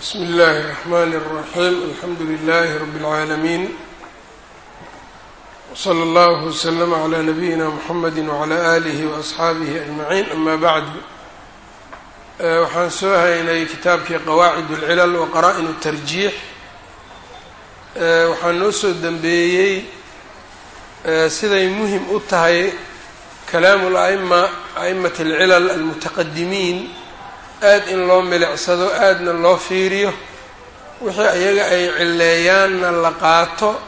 bsmi اllahi الرحmn الرaxيm alxamdu لlh rb العaalamiin wslى اllah وslm عlى nabiyina mxamedi وعlى آlih وأصxaabihi أجmaعin ama bعdu waxaan soo haynay kitaabkii qawaacid اlcilal waqara'n الtarjiix waxaa noo soo dembeeyey siday muhim u tahay kalaamu اlأma أئmaة اlcilal almutaqadimiin aad in loo milicsado aadna loo fiiriyo wixii ayaga ay cileeyaanna la qaato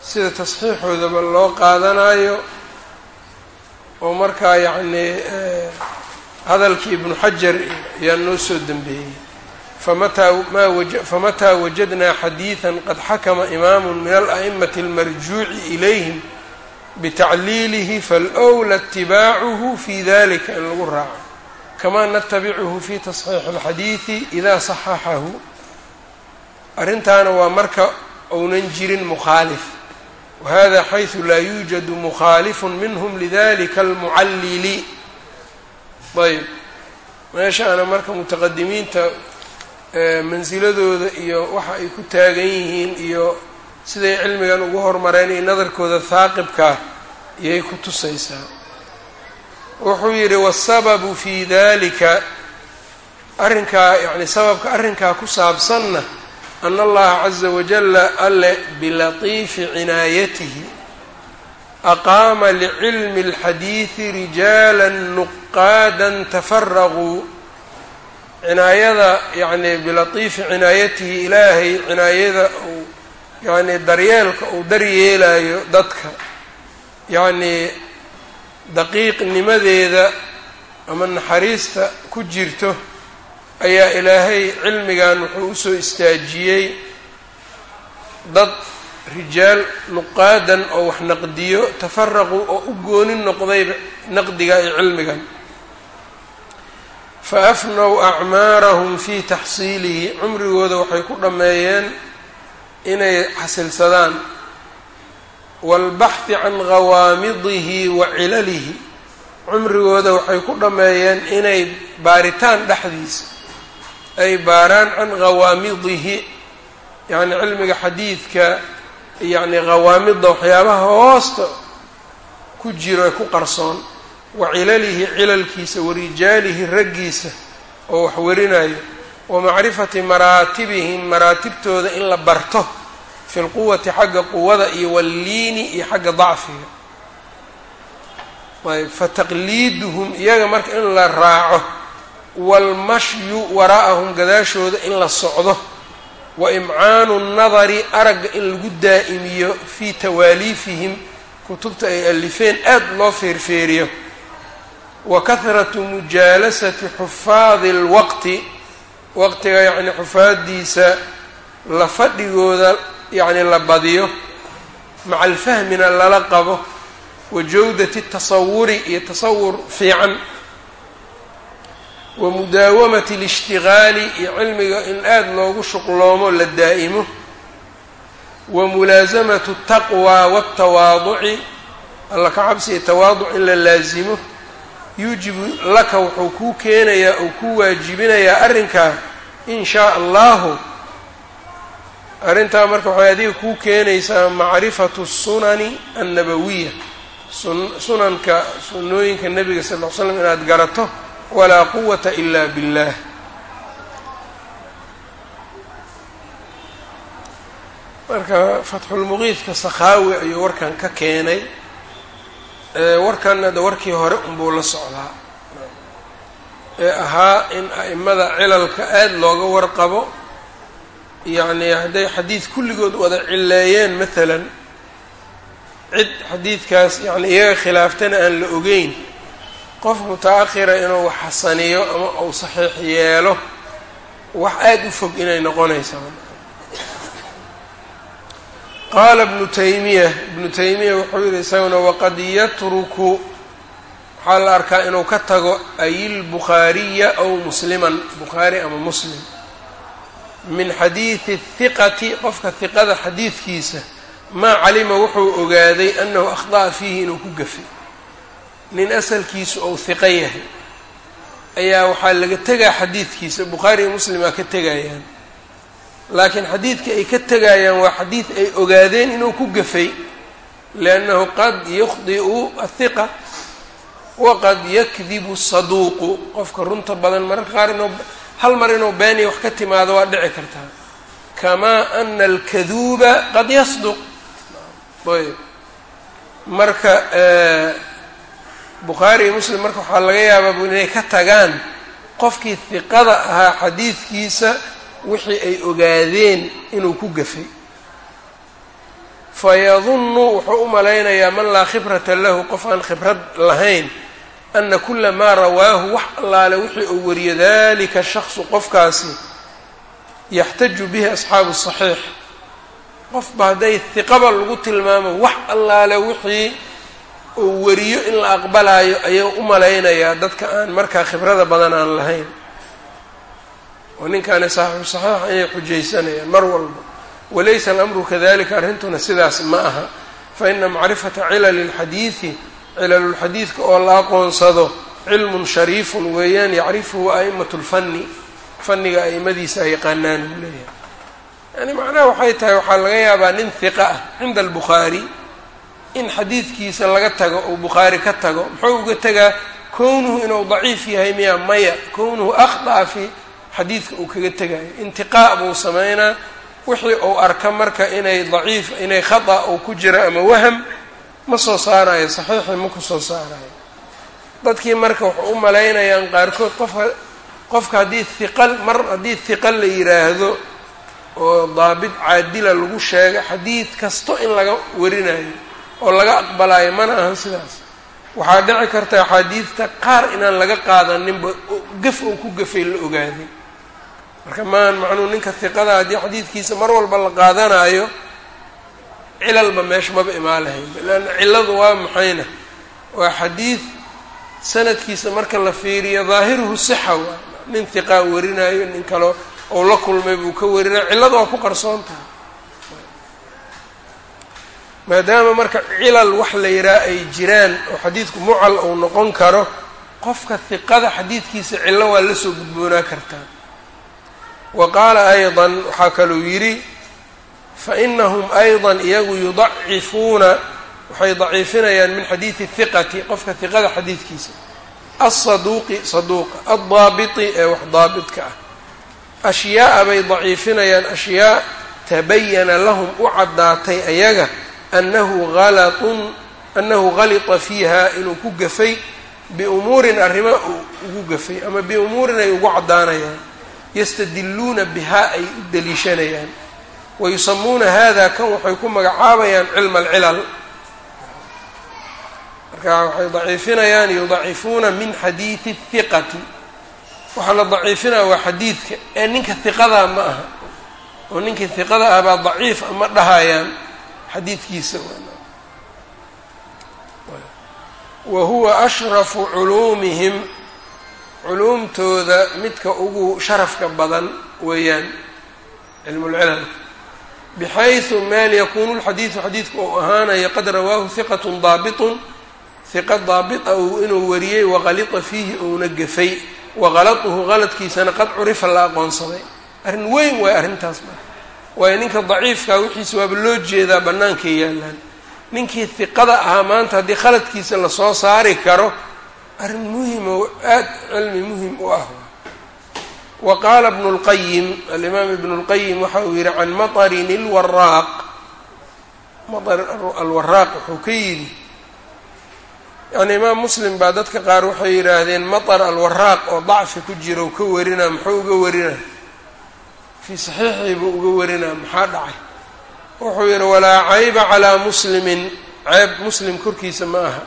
sida tasxiixoodaba loo qaadanayo oo markaa yacnii hadalkii ibnu xajar ayaa noo soo dembeeyey famataa maa waja wajadnaa xadiidan qad xakama imaamu min ala'imati almarjuuci ilayhim bitacliilihi falwla itibaacuhu fi dalika in lagu raaco kama natabicuhu fi tasxiixi اlxadiidi idaa saxaxahu arrintaana waa marka ounan jirin mukhaalif wahada xaysu laa yuujadu mukhaalifu minhm lidalika almucallili ayb meeshaana marka mutaqadimiinta mansiladooda iyo waxa ay ku taagan yihiin iyo siday cilmigan ugu hormareen iyo nadarkooda haaqibkaa iyay ku tusaysaa wuxuu yidhi wasababu fi dalika arrinkaa yani sababka arrinkaa ku saabsanna ana allaha caza wajala alle bilatiifi cinaayatihi aqaama licilmi اlxadiidi rijaala nuqaada tafaraquu cinaayada yani bilatiifi cinaayatihi ilaahay cinaayada uu yani daryeelka uu daryeelayo dadka yani daqiiqnimadeeda ama naxariista ku jirto ayaa ilaahay cilmigan wuxuu u soo istaajiyey dad rijaal nuqaadan oo wax naqdiyo tafaraqu oo u gooni noqdayba naqdiga iyo cilmigan. Fa afnow acmaarahum fii taxsiilihi cumrigooda waxay ku dhammeeyeen inay xasilsadaan waalbaxdi can ghawaamidihi wa cilalihi. Cumrigooda waxay ku dhammeeyeen inay baaritaan dhexdiisa. Ay baaraan can ghawaamidihi yacni cilmiga xadiidka yacni ghawaamidda waxyaabaha hoosta ku jiro ku qarsoon. Wa cilalihi cilalkiisa wa rijaalihi raggiisa oo wax warinayo. Wa macrifati maraatibihim maraatibtooda in la barto fi lquwati xagga quwada iyo walliini iyo xagga dacfiga. Ayb fataqliiduhum iyaga marka in la raaco waalmashyu waraa'ahum gadaashooda in la socdo wa imcaanu nnadari aragga in lagu daa'imiyo fii tawaaliifihim kutubta ay alifeen aad loo feerfeeriyo. Wa kahratu mujaalasati xufaadi lwaqti waqtiga yacni xufaadiisa la fadhigooda yacni la badiyo maca alfahmina lala qabo wa jawdati tasawuri iyo tasawur fiican wa mudaawamati alishtigaali iyo cilmiga in aada loogu shuqloomo la daa'imo wa mulaasamatu taqwa waatawaaduci alla ka cabsiya tawaaduc in la laasimo yuujibu laka wuxuu kuu keenayaa oo kuu waajibinayaa arrinkaa in shaa allahu arrintaa marka waxay adiga kuu keenaysaa macrifatu sunani annabawiya. Sunanka sunnooyinka nebiga sal ll ly slam inaad garato walaa quwata ila billah. Marka fatxulmuqiidka sakhaawi ayuu warkan ka keenay. Warkanna de warkii hore unbuu la socdaa. Ee ahaa in a'imada cilalka aada looga warqabo yacni hadday xadiid kulligood wada cileeyeen maalan cid xadiidkaas yacni iyaga khilaaftana aan la ogeyn qof muta-akhira inuu wax xasaniyo ama uu saxiix yeelo wax aada u fog inay noqonaysaa. Qaala ibnu taymiya ibnu taymiya wuxuu yihi isaguna waqad yatruku waxaa la arkaa inuu ka tago ayilbukhaariya aw musliman bukhaari ama muslim min xadiidi hiqati qofka hiqada xadiidkiisa maa calima wuxuu ogaaday annahu akhda'a fiihi inuu ku gafay. Nin asalkiisu ou hiqo yahay. Ayaa waxaa laga tegaa xadiidkiisa bukhaari iyo muslimaa ka tegayaan. Laakiin xadiidka ay ka tegayaan waa xadiid ay ogaadeen inuu ku gafay liannahu qad yukhdi'u athiqa waqad yakdibu saduuqu. Qofka runta badan mararka qaar inuu hal mar inuu beeniya wax ka timaado waa dhici kartaa kamaa ana alkaduuba qad yasduq. Marka bukhaari iyo muslim marka waxaa laga yaabaa inay ka tagaan qofkii hiqada ahaa xadiidkiisa wixii ay ogaadeen inuu ku gafay. Fayadunnu wuxuu u malaynayaa man laa khibrata lahu qof aan khibrad lahayn ana kula maa rawaahu wax allaale wixii uu wariyo dalika shaksu qofkaasi yaxtaju bihi asxaabu saxiix. Qofba hadday hiqaba lagu tilmaamo wax allaale wixii uu wariyo in la aqbalaayo ayuu u malaynayaa dadka aan markaa khibrada badan aan lahayn. Oo ninkaani saaxibu saxiix ayay xujaysanayaan mar walba. Walaysa alamru kadalika arrintuna sidaas ma aha. Faina macrifata cilali اlxadiidi cilalulxadiidka oo la aqoonsado cilmun shariifun weeyaan yacrifuhu a'imatu lfanni fanniga a'imadiisa ay yaqaanaan uu leeyahay. Yani macnaha waxay tahay waxaa laga yaabaa nin hiqa ah cinda albukhaari in xadiidkiisa laga tago uu bukhaari ka tago. Muxuu uga tegaa kownuhu inuu daciif yahay miya maya. Kownuhu akhda'a fi xadiidka uu kaga tegayo intiqaa' buu sameynaa. Wixii uu arka marka inay daciif inay khata uu ku jiro ama waham ma soo saarayo saxiixii ma ku soo saarayo dadkii marka waxay u malaynayaan qaarkood qofka qofka haddii hiqal mar haddii hiqal la yiraahdo oo daabit caadila lagu sheego xadiid kasto in laga warinayo oo laga aqbalayo mana ahan sidaas. Waxaa dhici karta axaadiidta qaar inaan laga qaadaninba gaf oo ku gafay la ogaaday marka maan macnuu ninka hiqada haddii xadiidkiisa mar walba la qaadanayo cilalba meesha maba imaan lahaynba leanna cilladu waa maxayna waa xadiid sanadkiisa marka la fiiriyo daahiruhu sixa waa. Nin hiqaa warinayo nin kaleo ou la kulmay buu ka warinayo cilladu waa ku qarsoon tahay maadaama marka cilal wax la yidhaha ay jiraan oo xadiidku mucal uu noqon karo qofka hiqada xadiidkiisa cillo waa la soo gudboonaa kartaa. Wa qaala aydan waxaa kaluu yidhi fa inahum ayda iyagu yudacifuuna waxay daciifinayaan min xadiidi hiqati qofka hiqada xadiidkiisa. alsaduuqi saduuqa aldaabiti ee wax daabitka ah. ashyaaa bay daciifinayaan ashyaa tabayana lahum u caddaatay ayaga anahu alatun anahu galita fiiha inuu ku gafay biumuurin arrimo ugu gafay ama biumuurin ay ugu caddaanayaan. yastadiluuna bihaa ay u daliishanayaan wayusamuuna hada kan waxay ku magacaabayaan cilma alcilal. Marka waxay daciifinayaan yudacifuuna min xadiidi hiqati waxaa la daciifinaya waa xadiidka ee ninka hiqadaa ma aha oo ninkii hiqada ah baa daciif ama dhahayaan xadiidkiisa wa huwa ashrafu culuumihim culuumtooda midka ugu sharafka badan weeyaan cilmulcilal bxayثu meel yakunu lxadiidu xadiidku uu ahaanayo qad rawaahu hiqat daabitun hiqa daabita uu inuu wariyey waqalita fiihi uuna gafay waqalatuhu qaladkiisana qad curifa la aqoonsaday arrin weyn waay arrintaas ma waayo ninka daciifkaa wixiisa waaba loo jeedaa bannaankay yaalaan ninkii hiqada ahaa maanta haddii khaladkiisa la soo saari karo arrin muhimo aad cilmi muhiim u ah wa qaala ibnu lqayim alimaam ibnu lqayim waxa uu yihi can maطrin اlwaraaq maطr alwaraaq wuxuu ka yidhi yani imaam muslim baa dadka qaar waxay yidhaahdeen maطr alwaraaq oo dacfi ku jira u ka warinaa muxuu uga warinaa fii saxiixii buu uga warinaa maxaa dhacay wuxuu yihi walaa cayba calaa muslimin ceeb muslim korkiisa ma aha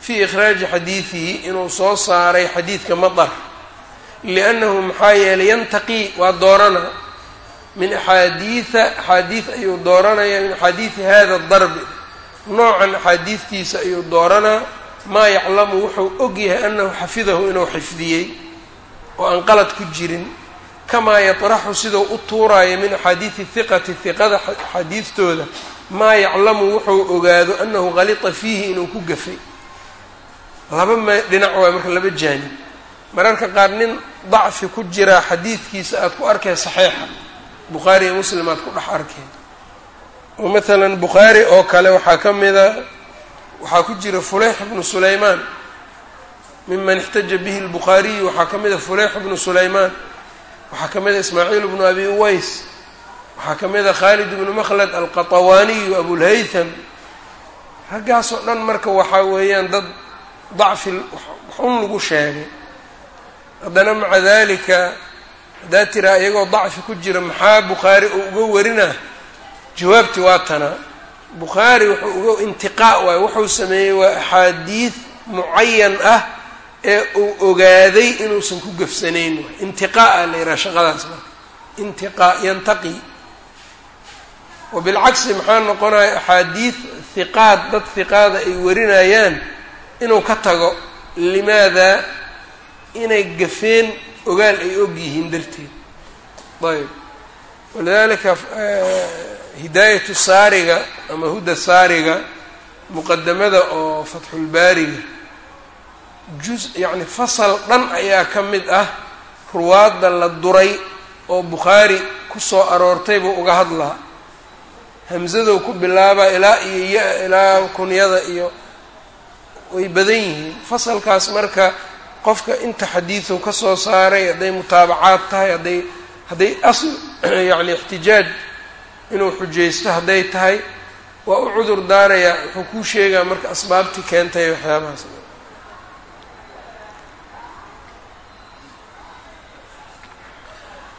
fii ikhraaji xadiidihi inuu soo saaray xadiidka maطr liannahu maxaa yeelay yantaqii waa doorana min axaadiida axaadiid ayuu dooranaya min axaadiidi hada darbi noocan axaadiidtiisa ayuu dooranaa maa yaclamu wuxuu og yahay annahu xafidahu inuu xifdiyey oo aan qalad ku jirin kamaa yatraxu siduu u tuuraayo min axaadiidi hiqati hiqada xadiidtooda maa yaclamu wuxuu ogaado annahu qalita fiihi inuu ku gafay laba m dhinac waay marka laba jaanib mararka qaar nin dacfi ku jiraa xadiidkiisa aada ku arkeen saxiixa. Bukhaari iyo muslim aad ku dhex arkeen. Oo maalan bukhaari oo kale waxaa ka mida waxaa ku jira fuleyx bnu sulaymaan. Miman ixtaja bihi lbukhaariyu waxaa ka mida fuleyx bnu sulaymaan. Waxaa ka mida ismaaciil bnu abi uways. Waxaa ka mida khaalid bnu makhlad alqatawaaniyu abulhaytham raggaasoo dhan marka waxaa weeyaan dad dacfi waxun lagu sheegay haddana maca dalika haddaad tiraa iyagoo dacfi ku jira maxaa bukhaari uu uga warinaa jawaabti waa tanaa bukhaari wuxuu uga intiqaa waayo wuxuu sameeyey waa axaadiid mucayan ah ee uu ogaaday inuusan ku gafsanayn. Waay intiqaa la yidhaha shaqadaas marka. Intiqaa yantaqi. Wabilcagsi maxaa noqonaya axaadiid hiqaad dad hiqaada ay warinayaan inuu ka tago. Limaada inay gafeen ogaal ay og yihiin darteed. Ayb. Walidalika hidaayatu saariga ama huda saariga muqadamada oo fatxulbaariga juz yacni fasal dhan ayaa ka mid ah ruwaadda la duray oo bukhaari ku soo aroortay buu uga hadlaa hamsadow ku bilaabaa ilaa iyo ya ilaa kunyada iyo way badan yihiin. Fasalkaas marka qofka inta xadiidu ka soo saaray hadday mutaabacaad tahay hadday hadday asl yacni ixtijaaj inuu xujaysto hadday tahay waa u cudur daarayaa wuxuu kuu sheegaa marka asbaabtii keentay waxyaabahaas.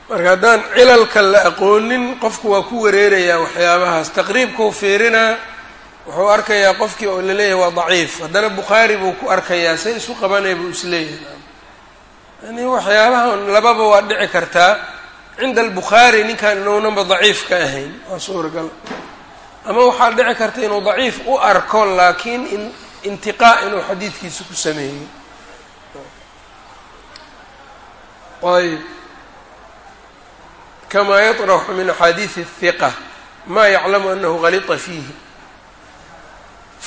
Marka haddaan cilalka la aqoonin qofku waa ku wareerayaa waxyaabahaas. Taqriibkau fiirinaa wuxuu arkayaa qofkii oo laleeyahay waa daciif haddana bukhaari buu ku arkayaa say isu qabanaya buu isleeyahay yani waxyaabahan lababa waa dhici kartaa cinda albukhaari ninkan inuunanba daciif ka ahayn waa suuragal ama waxaa dhici karta inuu daciif u arko laakiin intiqaa inuu xadiidkiisa ku sameeyey ayb kamaa yaطraxu min axaadiidi الhiqa ma yaclamu anahu galita fiihi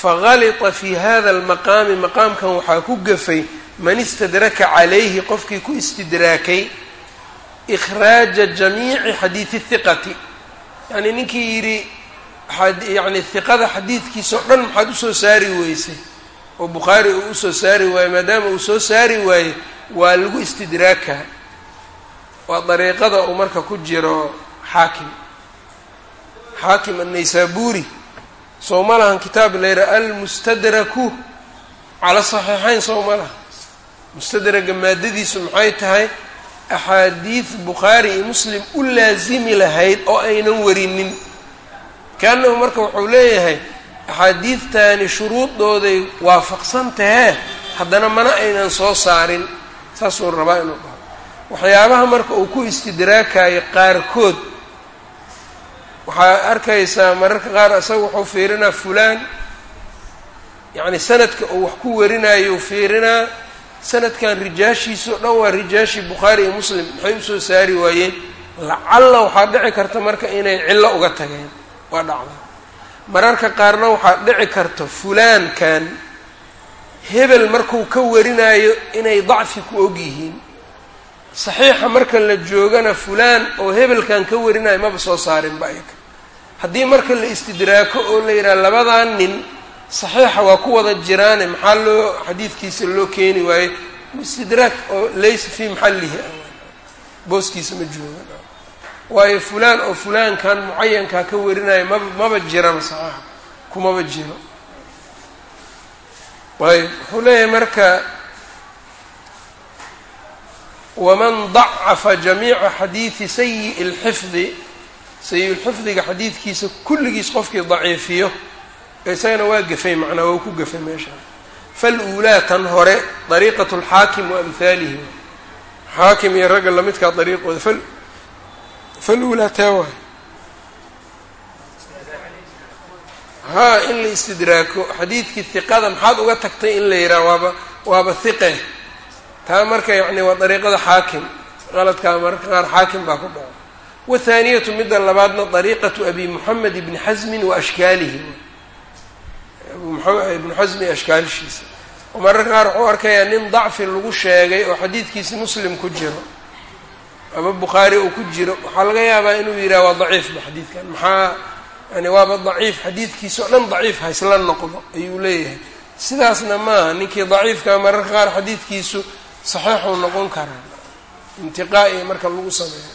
fagalita fi hada اlmaqaami maqaamkan waxaa ku gafay man istadraka calayhi qofkii ku istidraakay ikhraaja jamiici xadiidi hiqati yani ninkii yidhi yani hiqada xadiidkiisa o dhan maxaad u soo saari weysay oo bukhaari uu u soo saari waaye maadaama uu soo saari waaye waa lagu istidraaka waa dariiqada uu marka ku jiro xaakim xaakim annaysaabuuri sow ma lahan kitaab la yidhaha almustadraku cala saxiixayn sow ma laha mustadraga maadadiisu maxay tahay? Axaadiid bukhaari iyo muslim u laasimi lahayd oo aynan warinin. Kaanahu marka wuxuu leeyahay axaadiidtani shuruudooday waafaqsan tahee haddana mana aynan soo saarin. Saasuu rabaa inuu dhaho. Waxyaabaha marka uu ku istidraakayo qaarkood waxaa arkaysaa mararka qaar isaga wuxuu fiirinaa fulaan. Yacni sanadka uu wax ku warinayo fiirinaa. Sanadkan rijaashiisa o dhan waa rijaashii bukhaari iyo muslim. Maxay u soo saari waayeen lacalla waxaa dhici karta marka inay cillo uga tageen. Waa dhacda. Mararka qaarna waxaa dhici karta fulaankan. Hebel markuu ka warinayo inay dacfi ku og yihiin saxiixa marka la joogana fulaan oo hebelkan ka warinayo maba soo saarinba ayaga haddii marka la istidraako oo la yidhaha labadan nin saxiixa waa ku wada jiraane maxaa loo xadiidkiisa loo keeni waaye istidraak oo laysa fii maxallihi booskiisa ma joogan. Waayo fulaan oo fulaankan mucayankaa ka warinayo maba maba jiraba saxiixa kumaba jiro. Ayb wuxuu leeyahay marka waman dacafa jamiica xadiidi sayi'i اlxifdi sayi-ulxifdiga xadiidkiisa kulligiis qofkii daciifiyo isagana waa gafay macnaa waa ku gafay meesha faluulaa tan hore dariiqat اlxaakim wa amhaalihi xaakim iyo ragga lamidkaa dariiqooda fal faluulaa taa waay haa in la istidraako xadiidkii hiqada maxaad uga tagtay in la yidhaha waaba waaba hiqe taa marka yacni waa dariiqada xaakim qaladkaa mararka qaar xaakim baa ku dhaco wathaaniyatu midda labaadna dariiqatu abi moxamed ibni xasmin wa ashkaalihi. Ibnu xasmi ashkaalishiisa. Oo mararka qaar wuxuu arkayaa nin dacfi lagu sheegay oo xadiidkiisi muslim ku jiro ama bukhaari uu ku jiro. Waxaa laga yaabaa inuu yidhaha waa daciifba xadiidkan. Maxaa yani waaba daciif xadiidkiisa o dhan daciif haysla noqdo ayuu leeyahay. Sidaasna maaha ninkii daciifkaa mararka qaar xadiidkiisu saxiixuu noqon karaa intiqaa-i marka lagu sameeyo.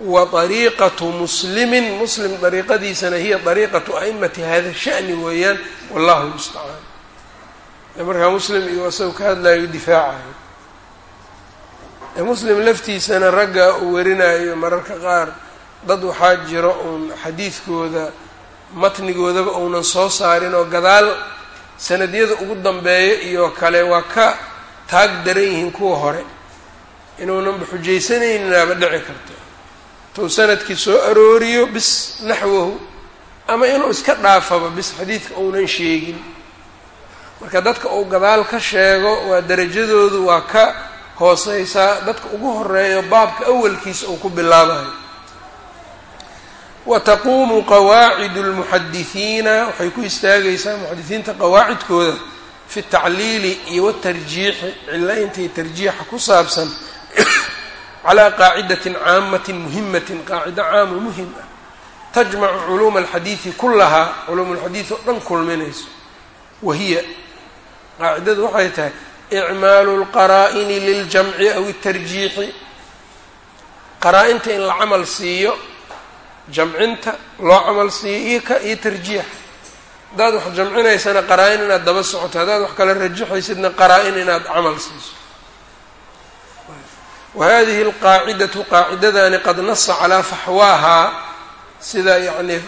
Wa dariiqatu muslimin muslim dariiqadiisana hiya dariiqatu a'imati hada sha'ni weeyaan wallahu lmustacaan markaa muslim iyo asagoo ka hadlayo difaacayo muslim laftiisana ragga uu warinayo mararka qaar dad waxaa jiro uun xadiidkooda matnigoodaba uunan soo saarin oo gadaal sanadyada ugu dambeeya iyo kale waa ka taag daran yihiin kuwa hore. Inuunanba xujaysanayninaba dhici karto. Tou sannadkii soo arooriyo bis naxwahu ama inuu iska dhaafaba bis xadiidka uunan sheegin. Marka dadka uu gadaal ka sheego waa darajadoodu waa ka hooseysaa dadka ugu horeeyo baabka awalkiisa uu ku bilaabayo wa taquumu qawaacidu lmuxadisiina waxay ku istaagaysaa muxadisiinta qawaacidkooda fi tacliili iyo watarjiixi cilaynta iyo tarjiixa ku saabsan calaa qaacidatin caamatin muhimatin qaacido caamo muhiim ah tajmacu culuuma alxadiidi kullahaa culuum alxadiid oo dhan kulminayso wahiya qaacidadu waxay tahay icmaalu lqaraa'ini liljamci aw itarjiixi qaraa-inta in la camal siiyo jamcinta loo camal siiyo iyo ka iyo tarjiixa haddaad wax jamcinaysana qaraa-in inaad daba socoto haddaad wax kala rajixaysidna qaraa-in inaad camal siiso wa hadihi alqaacidatu qaacidadani qad nasa calaa faxwaahaa sida yani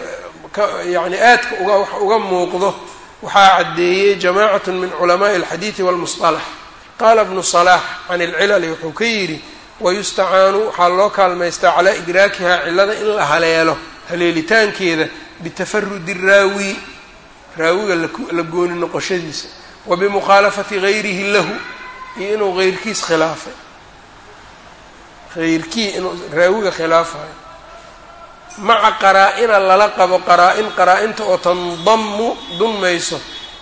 yani aadka uga wax uga muuqdo waxaa caddeeyey jamacat min culamaءi اlxadiidi wاlmusطalax qaala bnu صalaax can اlcilali wuxuu ka yidhi wayustacaanu waxaa loo kaalmaystaa calaa idraakihaa cilada in la haleelo haleelitaankeeda bitafarudi raawi raawiga la gooni noqoshadiisa wa bimukhaalafati gayrihi lahu iyo inuu heyrkiis khilaafay heyrkii inuu raawiga khilaafayo maca qaraa-ina lala qabo qaraa-in qaraa-inta oo tandamu dunmayso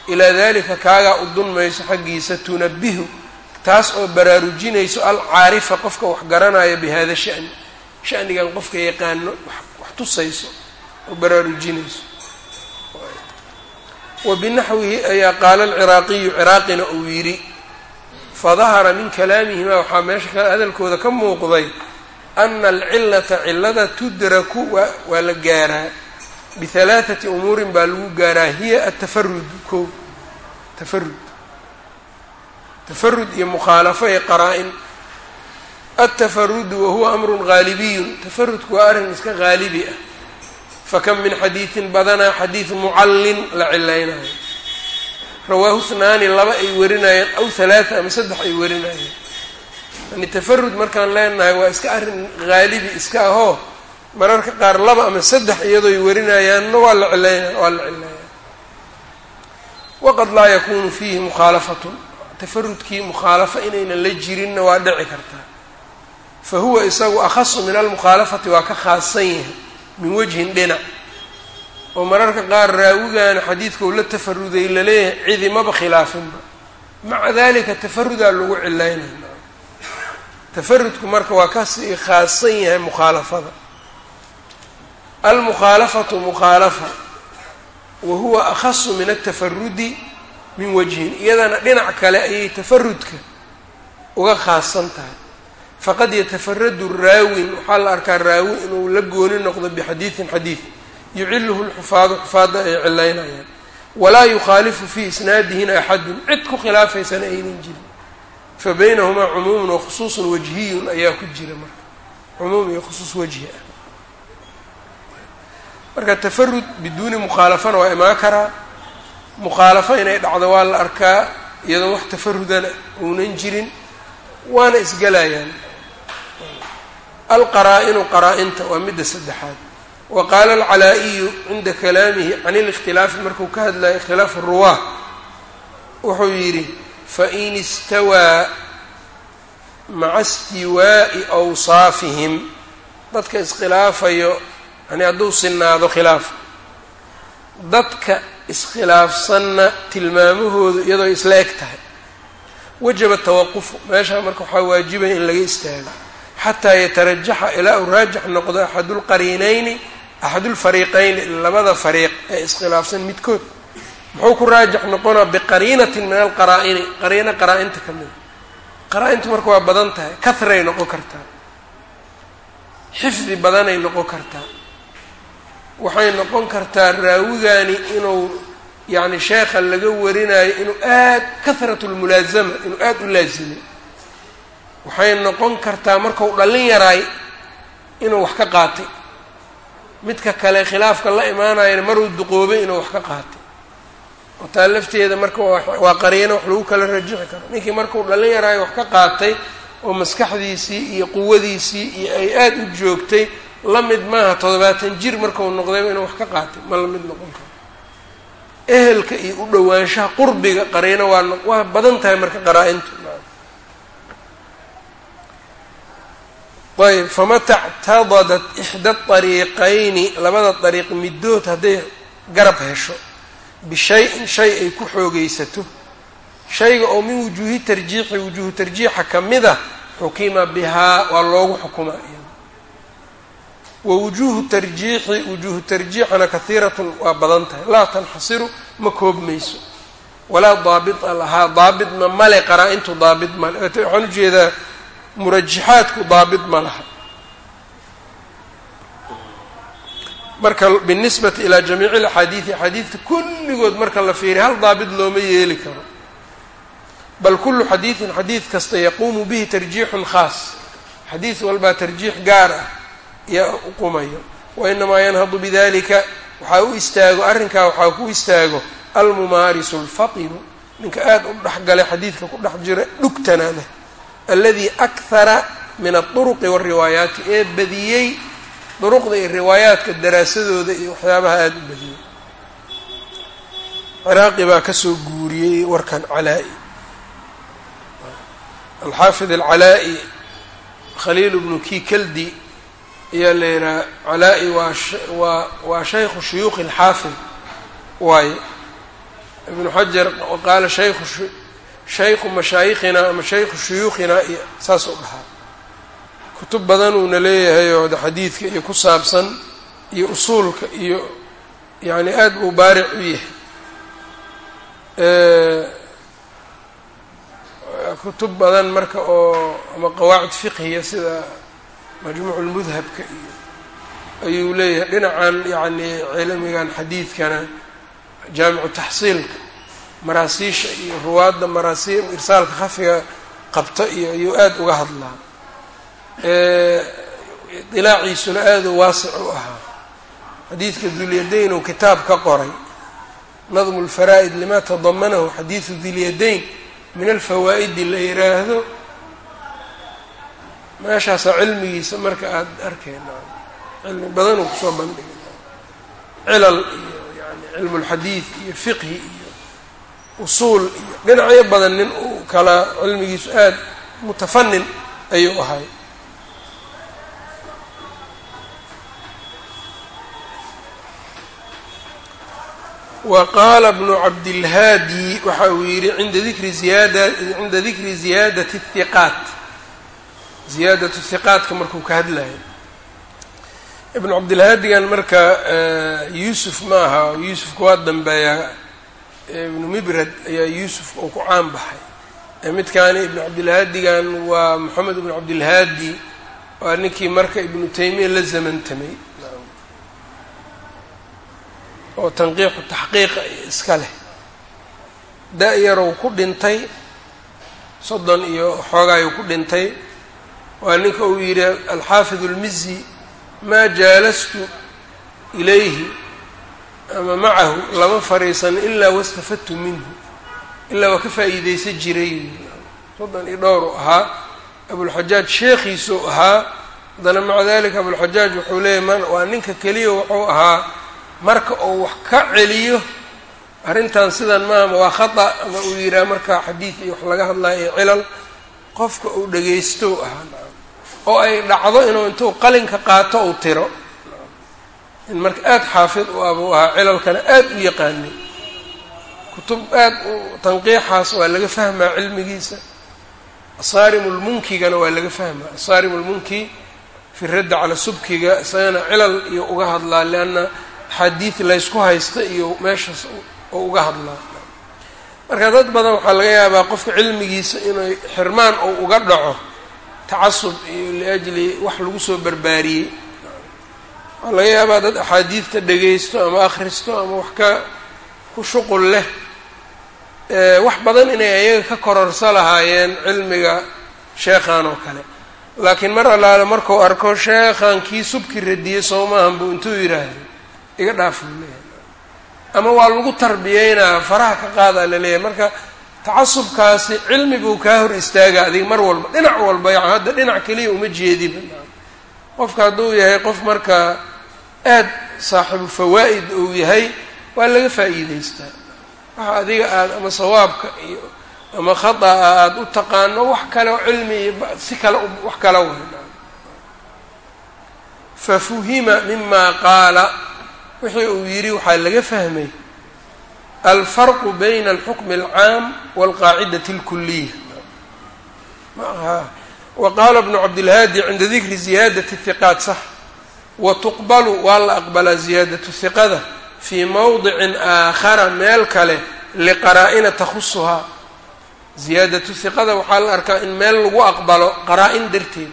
ilaa dalika kaagaa u dunmayso xaggiisa tunabihu taas oo baraarujinayso alcaarifa qofka wax garanaya bi hada shani. Shanigan qofka yaqaano wax tusayso oo baraarujinayso. Wa binaxwihi ayaa qaala alciraaqiyu ciraaqina uu yidhi fadahara min kalaamihima waxaa meesha hadalkooda ka muuqday ana alcilata cilada tudraku waa la gaaraa. Bihalaathati umuurin baa lagu gaaraa hiya atafarud ko tafarud tafarud iyo mukhaalafo ee qaraa-in. Altafarudu wahuwa amrun haalibiyun tafarudku waa arrin iska haalibi ah. Fakam min xadiidin badanaa xadiid mucallin la cilaynayo rawaahu hnaani laba ay warinayeen aw halaata ama saddex ay warinayeen. Yani tafarud markaan leenahay waa iska arrin haalibi iska ahoo mararka qaar laba ama saddex iyadooy warinayaanna waa la cilaynaya waa la cilayaa waqad laa yakunu fiihi mukhaalafatun tafarudkii mukhaalafa inaynan la jirinna waa dhici kartaa. Fa huwa isagu akhasu min almukhaalafati waa ka khaasan yahay min wajhin dhinac. Oo mararka qaar raawigaana xadiidkau la tafaruday la leeyahay cidimaba khilaafinba maca dalika tafarudaa lagu cilaynaya tafarudku marka waa ka sii khaasan yahay mukhaalafada. Almukhaalafatu mukhaalafa wa huwa akhasu min atafarudi min wajhin iyadana dhinac kale ayay tafarudka uga khaasan tahay. Faqad yatafaradu raawin waxaa la arkaa raawi inuu la gooni noqdo bixadiidin xadiid. Yuciluhu lxufaadu xufaadda ay cilaynayaan walaa yukhaalifu fii isnaadihina axadun cid ku khilaafaysana aynan jirin. Fa baynahumaa cumuumun wa khusuusun wajhiyun ayaa ku jira marka. Cumuum iyo khusuus wajhi ah. Marka tafarud biduuni mukhaalafana waa imaan karaa mukhaalafo inay dhacdo waa la arkaa iyadoo wax tafarudana uunan jirin waana isgelayaan alqaraa-inu qaraa-inta waa midda saddexaad. Wa qaala alcalaa-iyu cinda kalaamihi can ilikhtilaafi markuu ka hadlayo ikhtilaaf ruwaa wuxuu yidhi fain istawaa maca istiwaa'i awsaafihim. Dadka iskhilaafayo yani hadduu sinaado khilaaf. Dadka iskhilaafsanna tilmaamahoodu iyadoo isla eg tahay. Wajaba tawaqufu meeshaa marka waxaa waajibaya in laga istaago. Xataa yatarajaxa ilaa uu raajix noqdo axadulqariinayni axadulfariiqayni labada fariiq ee iskhilaafsan midkood. Muxuu ku raajix noqonaa biqariinatin min alqaraa'ini qariino qaraa-inta ka mida qaraa-intu marka waa badan tahay kahray noqon kartaa. Xifdi badanay noqon kartaa waxay noqon kartaa raawigani inuu yacni sheekha laga warinayo inuu aad kahrat lmulaazama inuu aada u laazimay waxay noqon kartaa markau dhallin yaraay inuu wax ka qaatay. Midka kale khilaafka la imaanayana maruu duqoobay inuu wax ka qaatay. Oo taa lafteeda marka waa qariino wax lagu kala rajixi karo. Ninkii markuu dhallin yaraayo wax ka qaatay oo maskaxdiisii iyo quwadiisii iyo ay aada u joogtay la mid maaha toddobaatan jir markau noqdayba inuu wax ka qaatay ma la mid noqon karo. Ehelka iyo u dhowaanshaha qurbiga qariino waa waa badan tahay marka qaraa-intu. Ayb famata ctadadat ixda ariiqayni labada dariiq middood hadday garab hesho bishay-in shay ay ku xoogaysato. Shayga oo min wujuuhi tarjiixi wujuuhu tarjiixa ka mid a xukima bihaa waa loogu xukumaa wa wujuuhu tarjiixi wujuuhu tarjiixana kahiiratun waa badan tahay. Laa tanxasiru ma koobmayso walaa daabita lahaa daabitna male qaraa-intu daabit male waxaan u jeedaa murajaxaadku daabit ma laha marka binisbati ilaa jamiici alaxaadiidi axaadiidta kulligood marka la fiiriya hal daabit looma yeeli karo. Bal kullu xadiidin xadiid kasta yaquumu bihi tarjiixun khaas. Xadiid walbaa tarjiix gaar ah yaa u qumayo. Wa inamaa yanhadu bidalika waxaa u istaago arrinkaa waxaa ku istaago almumaarisu alfatinu ninka aada u dhexgalay xadiidka ku dhex jira dhugtana leh. Aladi akhara min aduruqi wariwaayaati ee badiyey duruqda iyo riwaayaadka daraasadooda iyo waxyaabaha aada u badiyey. Ciraaqi baa ka soo guuriyey warkan calaa-i. Alxaafid alcalaa-i khaliil bnu kikaldi ayaa la yihaha calaa-i waa waa waa shaykhu shuyuuqi alxaafid waaye ibnu xajar qaala shaykhu shaykhu mashaayikhina ama shaykhu shuyuukhinaa iyo saas u dhahaa. Kutub badanuuna leeyahay oo xadiidka iyo ku saabsan iyo usuulka iyo yacni aada buu baaric u yahay. Kutub badan marka oo ama qawaacid fiqhiya sida majmuucu lmudhabka iyo ayuu leeyahay dhinacan yacni cilmigan xadiidkana jaamicu taxsiilka maraasiisha iyo ruwaadda maraasiil irsaalka khafiga qabta iyo ayuu aada uga hadlaa. Dilaaciisuna aada waasic u ahaa. Xadiidka dulyadayn uu kitaab ka qoray nadmu lfaraa'id lima tadamanahu xadiidu dulyadayn min alfawaa'idi la yiraahdo meeshaasaa cilmigiisa marka aada arkeyna cilmi badanuu ku soo bandhigay. Cilal iyo yani cilmu lxadiid iyo fiqhi iyo usuul iyo dhinacyo badan nin uu kala cilmigiisu aada mutafanin ayuu ahay. Wa qaala bnu cabdilhaadi waxa uu yidhi inda dikri ziyaada cinda dikri ziyaadati hiqaat ziyaadatu hiqaatka markuu ka hadlayo. Ibnu cabdilhaadigan marka yuusuf ma aha yuusufka waa dambeeyaa ibnu mibrad ayaa yuusuf uu ku caan baxay. Midkaani ibnu cabdilhaadigan waa moxamed ibnu cabdilhaadi waa ninkii marka ibnu taymiya la zamantamay. Oo tanqiixu taxqiiqa iska leh. Da-yarow ku dhintay soddon iyo xoogaayuu ku dhintay waa ninka uu yidhi alxaafid اlmizi maa jaalastu ilayhi ama macahu lama fariisan ilaa wastafadtu minhu. Ilaa waa ka faa'iideysan jiray. Soddon iyo dhowr u ahaa abulxajaaj sheekhiisuu ahaa haddana maca dalika abulxajaaj wuxuu leeyahy waa ninka keliya wuxuu ahaa marka uu wax ka celiyo arrintan sidan maama waa khata ama uu yidhaha markaa xadiid iyo wax laga hadlayo iyo cilal qofka uu dhagaysto oo ay dhacdo inuu intuu qalinka qaato uu tiro. In marka aada xaafid u abuu ahaa cilalkana aada u yaqaanay kutub aad tanqiixaas waa laga fahmaa cilmigiisa. Asaarim lmunkigana waa laga fahmaa. Asaarim lmunki fi radda cala subkiga isagana cilal iyo uga hadlaa lianna axaadiid laysku haysta iyo meeshaas oo uga hadlaa marka dad badan waxaa laga yaabaa qofka cilmigiisa inuu xirmaan oo uga dhaco tacasub iyo liajli wax lagu soo barbaariyey. Waxaa laga yaabaa dad axaadiidta dhegaysto ama akhristo ama wax ka ku shuqul leh. Wax badan inay ayaga ka kororsa lahaayeen cilmiga sheekhan oo kale. Laakiin mar allaale markuu arko sheekhan kii subki radiyey soo maahan buu intuu yidhaahdo iga leeyahay ama waa lagu tarbiyeynaa faraha ka qaadaa la leeyahay marka tacasubkaasi cilmi buu kaa hor istaaga adiga mar walba dhinac walba yani hadda dhinac keliya uma jeediba qofka hadduu yahay qof marka aad saaxibu fawaa'id uu yahay waa laga faa'iideystaa waxa adiga aada ama sawaabka iyo ama khata-a aada u taqaano wax kale cilmi si kale wax kala way fa fuhima mima qaala wixii uu yidhi waxaa laga fahmay alfarqu bayna alxukmi alcaam walqaacidati alkuliya wa qaala bnu cabdilhaadi cinda dikri ziyaadati hiqaat sax. Wa tuqbalu waa la aqbalaa ziyaadatu hiqada fii mowdicin aakhara meel kale liqaraa-ina takhusuhaa ziyaadatu hiqada waxaa la arkaa in meel lagu aqbalo qaraa-in darteed.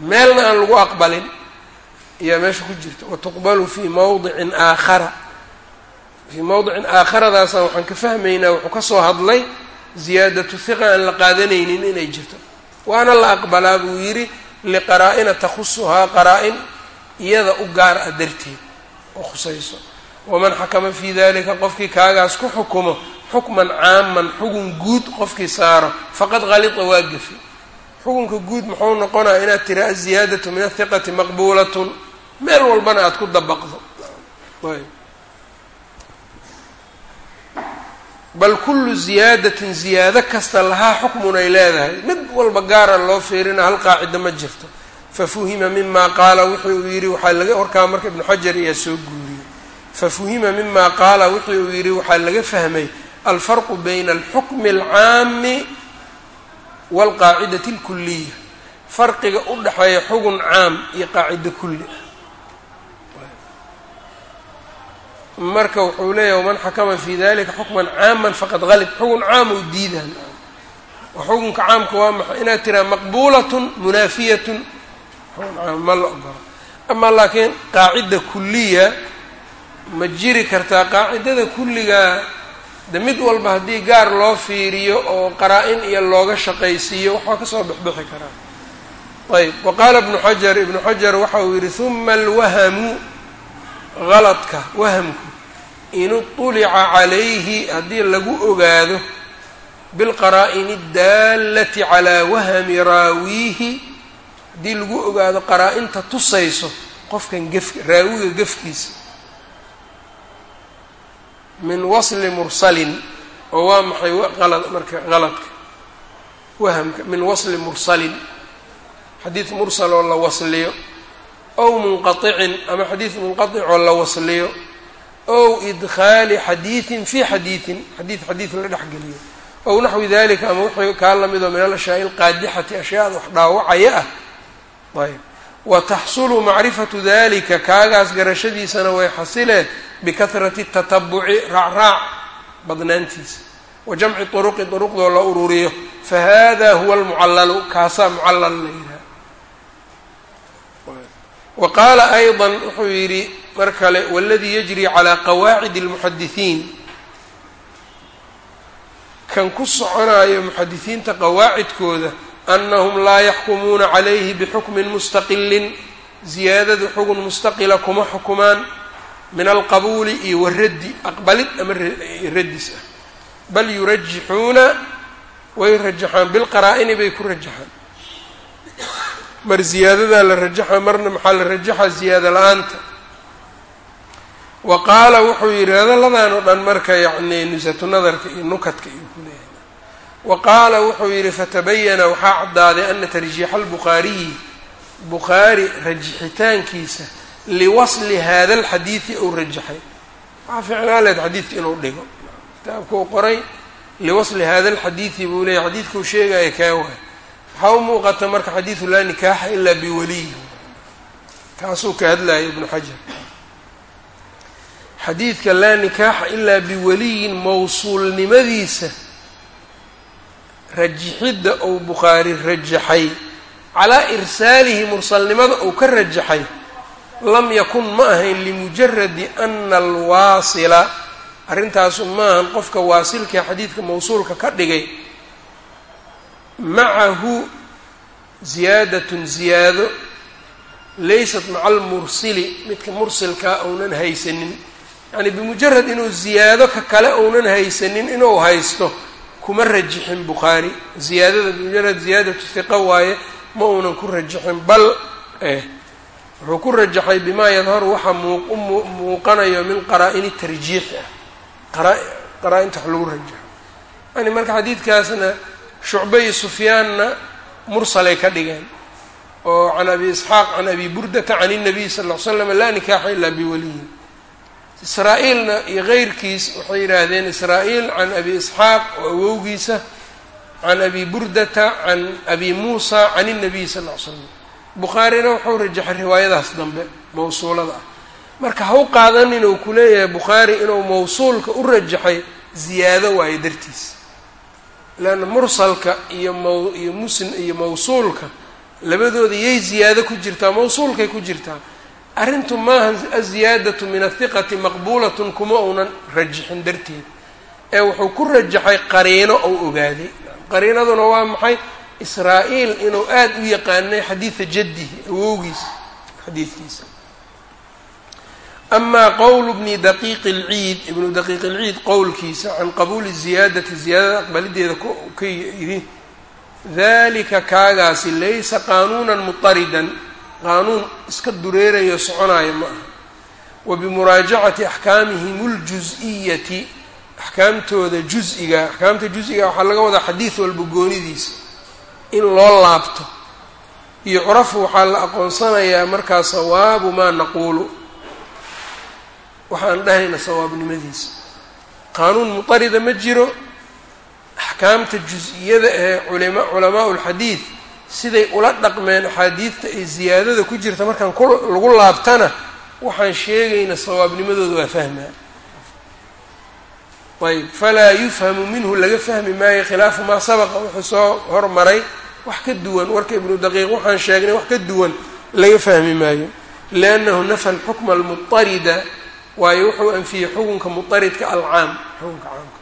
Meelna aan lagu aqbalin ayaa meesha ku jirta watuqbalu fii mowdicin aakhara. Fii mowdicin aakharadaasaan waxaan ka fahmaynaa wuxuu ka soo hadlay ziyaadatu hiqa aan la qaadanaynin inay jirto. Waana la aqbalaa buu yidhi liqaraa-ina takhusuhaa qaraa-in iyada u gaar ah darteed oo khusayso. Waman xakama fii dalika qofkii kaagaas ku xukumo xukman caaman xugun guud qofkii saaro faqad halita waa gafi xukunka guud muxuu noqonaya inaad tira aziyaadatu min athiqati maqbuulatun meel walbana aada ku dabaqdo. Ayb bal kullu ziyaadatin ziyaado kasta lahaa xukmun ay leedahay. Mid walba gaara loo fiirina hal qaacida ma jirto. Fafuhima mima qaala wuxuu uu yidhi waxaa laga warkaa marka ibnu xajar ayaa soo guuriyey. Fafuhima mima qaala wuxuu uu yidhi waxaa laga fahmay alfarqu bayna alxukmi alcaami waalqaacidati alkuliya farqiga u dhexeeya xugun caam iyo qaacido kulli. ah marka wuxuu leeyahay waman xakama fi dalika xukman caaman faqad halib xugun caam ou diidan. Xukunka caamka waa maxay? Inaad tiraa maqbuulatun munaafiyatun. Xugun caam ma la ogolo amaa laakiin qaacida kuliya ma jiri kartaa qaacidada kulligaa de mid walba haddii gaar loo fiiriyo oo qaraa-in iyo looga shaqaysiiyo waxaa ka soo bexbixi karaa ayb wa qaala ibnu xajar ibnu xajar waxa uu yidhi huma alwahamu haladka wahamku in uطulica calayhi haddii lagu ogaado bilqaraa'ini اdaallati calaa wahmi raawiihi haddii lagu ogaado qaraa-inta tusayso qofkan gef raawiga gefkiisa min wasli mursalin oo waa maxay qalad marka qaladka wahamka min wasli mursalin xadiid mursal oo la wasliyo ow munqaطicin ama xadiid munqaطic oo la wasliyo ow idkhaali xadiidin fi xadiidin xadiid xadiid la dhex geliyo ow naxwi dalika ama wixii kaa lamidoo min alashyaai alqaadixati wax dhaawacaya ah ayb wa taxsulu macrifatu dalika kaagaas garashadiisana way xasilee bikahrati tatabuci raacraac badnaantiisa wa jamci turuqi duruqdoo la ururiyo fahada huwa almucallalu kaasaa mucallal la yidhaha wa qaala ayضa wuxuu yidhi mar kale waladii yajri calaa qawaacidi اlmuxadisiin kan ku soconayo muxadisiinta qawaacidkooda anahum laa yaxkumuuna calayhi bixukmin mustaqilin ziyaadadu xugun mustaqila kuma xukumaan min alqabuuli iyo waraddi aqbalid ama raddis ah. Bal yurajixuuna way rajaxaan bilqaraa'ini bay ku rajaxaan. Mar ziyaadadaa la rajaxa marna maxaa la rajaxa? Ziyaado la'aanta wa qaala wuxuu yidhi hadalladan oo dhan marka yacni nusatu nadarka iyo nukadka iyo ku leeyahay wa qaala wuxuu yidhi fatabayana waxaa caddaaday ana tarjiixa albukhaariyi bukhaari rajixitaankiisa liwasli hada alxadiidi ou rajaxay. Waxaa fiicnaa leed xadiidka inuu dhigo. Kitaabkuu qoray liwasli hada alxadiidi buu leeyay xadiidkuu sheegaya kaa waay. Waxaa u muuqata marka xadiidu laa nikaaxa ilaa biwaliyi kaasuu ka hadlaya ibnu xajar xadiidka laa nikaaxa ilaa biwaliyin mawsuulnimadiisa rajixidda uu bukhaari rajaxay calaa irsaalihi mursalnimada uu ka rajaxay lam yakun ma ahayn limujaradi ana alwaasila arrintaasu maahan qofka waasilkii xadiidka mawsuulka ka dhigay macahu ziyaadatun ziyaado laysat maca almursili midka mursilkaa ounan haysanin yacni bimujarad inuu ziyaado ka kale ounan haysanin inuu haysto kuma rajixin bukhaari. Ziyaadada bimujarad ziyaadatu hiqa waaye ma uunan ku rajixin. Bal eh wuxuu ku rajaxay bimaa yadharu waxa muu muuqanayo min qaraa-ini tarjiixi ah qaraa-inta wax lagu rajaxo. Yani marka xadiidkaasna shucbe iyo sufyaanna mursalay ka dhigeen. Oo can abi isxaaq can abi burdata can الnabiy sal ll ly slam laa nikaaxa ilaa biwaliyin israa'iilna iyo keyrkiis waxay yidhaahdeen israa'iil can abi isxaaq oo awowgiisa can abi burdata can abi muusa can الnabiy sal ly slam bukhaarina wuxuu rajaxay riwaayadaas dambe mawsuulada ah. Marka ha u qaadan inuu ku leeyahay bukhaari inuu mawsuulka u rajaxay ziyaado waayo dartiis. Leanna mursalka iyo maw iyo musn iyo mawsuulka labadooda yay ziyaado ku jirtaa mawsuulkay ku jirtaa arrintu maaha aziyaadatu min athiqati maqbuulatun kuma uunan rajixin darteed. Ee wuxuu ku rajaxay qariino ou ogaaday qariinaduna waa maxay? Israa'iil inuu aada u yaqaanay xadiida jaddihi awowgiisa xadiidkiisa amaa qowlu bni daqiiqi lciid ibnu daqiiq ilciid qowlkiisa can qabuuli ziyaadati ziyaadada aqbalideeda ka yidhi dalika kaagaasi laysa qaanuunan mutaridan qaanuun iska dureerayo soconaayo ma aha. Wa bimuraajacati axkaamihim اljus-iyati axkaamtooda jus-iga axkaamta jus-iga waxaa laga wadaa xadiid walba goonidiisa. In loo laabto. Yucrafu waxaa la aqoonsanayaa markaa sawaabu maa naquulu. Waxaan dhahayna sawaabnimadiisa. Qaanuun mutarida ma jiro. Axkaamta jus-iyada ee culama culamaau lxadiid siday ula dhaqmeen axaadiidta ay ziyaadada ku jirta markaan lagu laabtana waxaan sheegayna sawaabnimadooda waa fahmaa. Ayb falaa yufhamu minhu laga fahmi maayo khilaafu maa sabaqa wuxuu soo hormaray wax ka duwan warka ibnu daqiiq waxaan sheegnay wax ka duwan laga fahmi maayo. Liannahu nafa alxukma almutarida waayo wuxuu anfiyey xukunka mutaridka alcaam xukunka caamka.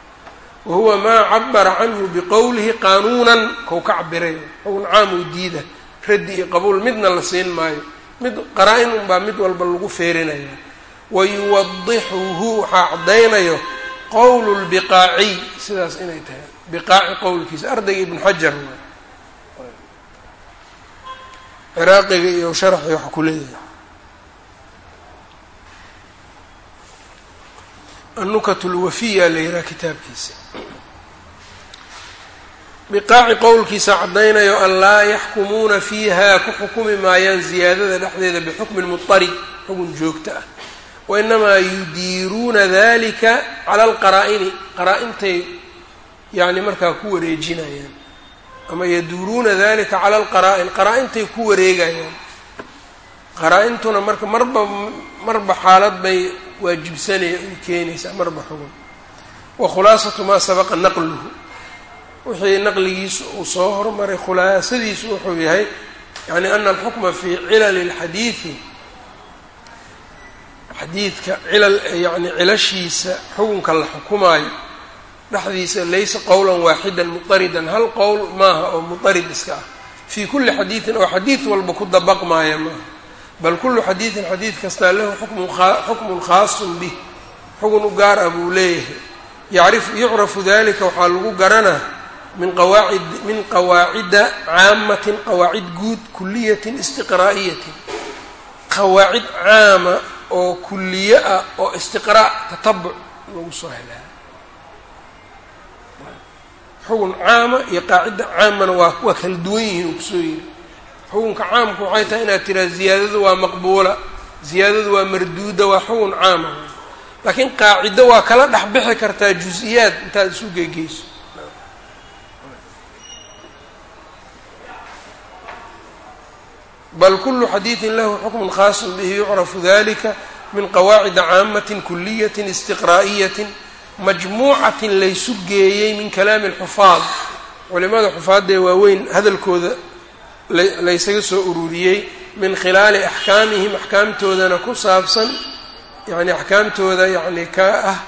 Wahuwa maa cabara canhu biqowlihi qaanuunan kou ka cabiray xukun caam uu diida raddi iyo qabuul midna la siin maayo. Mid qaraa-in unbaa mid walba lagu feerinaya wayuwadixuhu waxaa caddaynayo qowlu lbiqaaciy sidaas inay tahay. Biqaaci qowlkiisa ardayga ibnu xajar ciraaqiga iyo sharaxi waxa ku leeyahay annukat lwafiya la yihaha kitaabkiisa biqaaci qowlkiisa caddaynayo an laa yaxkumuuna fiiha ku xukumi maayaan ziyaadada dhexdeeda bixukmin muطarid xukun joogto ah. Wainamaa yudiiruuna dalika cala alqaraa-ini qaraa-intay yani markaa ku wareejinayaan. Ama yaduuruuna dalika cala alqaraa-in qaraa-intay ku wareegayaan. Qaraa-intuna marka marba marba xaalad bay waajibsanaya ay keenaysaa marba xugun wa khulaasatu maa sabaqa naqluhu wixii naqligiisa uu soo hormaray khulaasadiisu wuxuu yahay yani ana alxukma fii cilali lxadiidi xadiidka cilal yani cilashiisa xukunka la xukumaayo dhexdiisa laysa qowlan waaxidan muqaridan hal qowl maaha oo muqarid iska ah. Fii kulli xadiidin oo xadiid walba ku dabaqmaaya maaha. Bal kullu xadiidin xadiid kastaa lahu xukmun khaasun bih xukun u gaar ah buu leeyahay. Yucrafu dalika waxaa lagu garanaa min qawaacid min qawaacida caamatin qawaacid guud kuliyatin istiqraa'iyatin qawaacid caama oo kuliye ah oo istiqraa' tatabuc lagu soo helaa. Xukun caama iyo qaacida caamana waa waa kala duwan yihiin uu ku soo yiri. Xukunka caamku waxay tahay inaad tiraa ziyaadadu waa maqbuula ziyaadadu waa marduuda waa xukun caama. Laakiin qaacido waa kala dhex bixi kartaa jus-iyaad intaad isu gegeyso bal kulu xadiidin lahu xukmun khaasun bihi yucrafu dalika min qawaacida caamatin kuliyatin istiqraa'iyatin majmuucatin laysu geeyey min kalaami alxufaad culimada xufaadee waaweyn hadalkooda laysaga soo ururiyey min khilaali axkaamihim axkaamtoodana ku saabsan yani axkaamtooda yani ka ah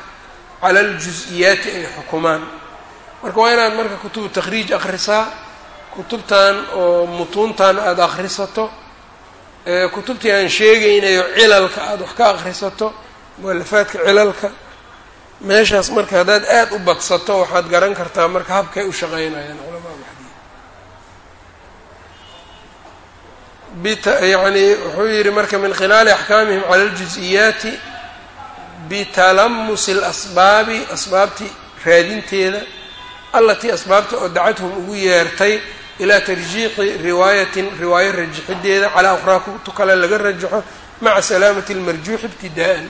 cala aljus-iyaati ay xukumaan marka waa inaad marka kutubu takhriij akhrisaa kutubtan oo mutuuntan aada akhrisato kutubtii aan sheegaynayo cilalka aada wax ka akhrisato mualafaadka cilalka meeshaas marka haddaad aada u badsato waxaad garan kartaa marka habkay u shaqeynayaan culamaa xadiid bit yani wuxuu yihi marka min khilaali axkaamihim cala aljus-iyaati bitalamusi alasbaabi asbaabtii raadinteeda allatii asbaabta oo dacathum ugu yeertay ilaa tarjiixi riwaayatin riwaayo rajixideeda calaa ukhraa kutu kale laga rajaxo maca salaamati lmarjuuxi ibtidaa'an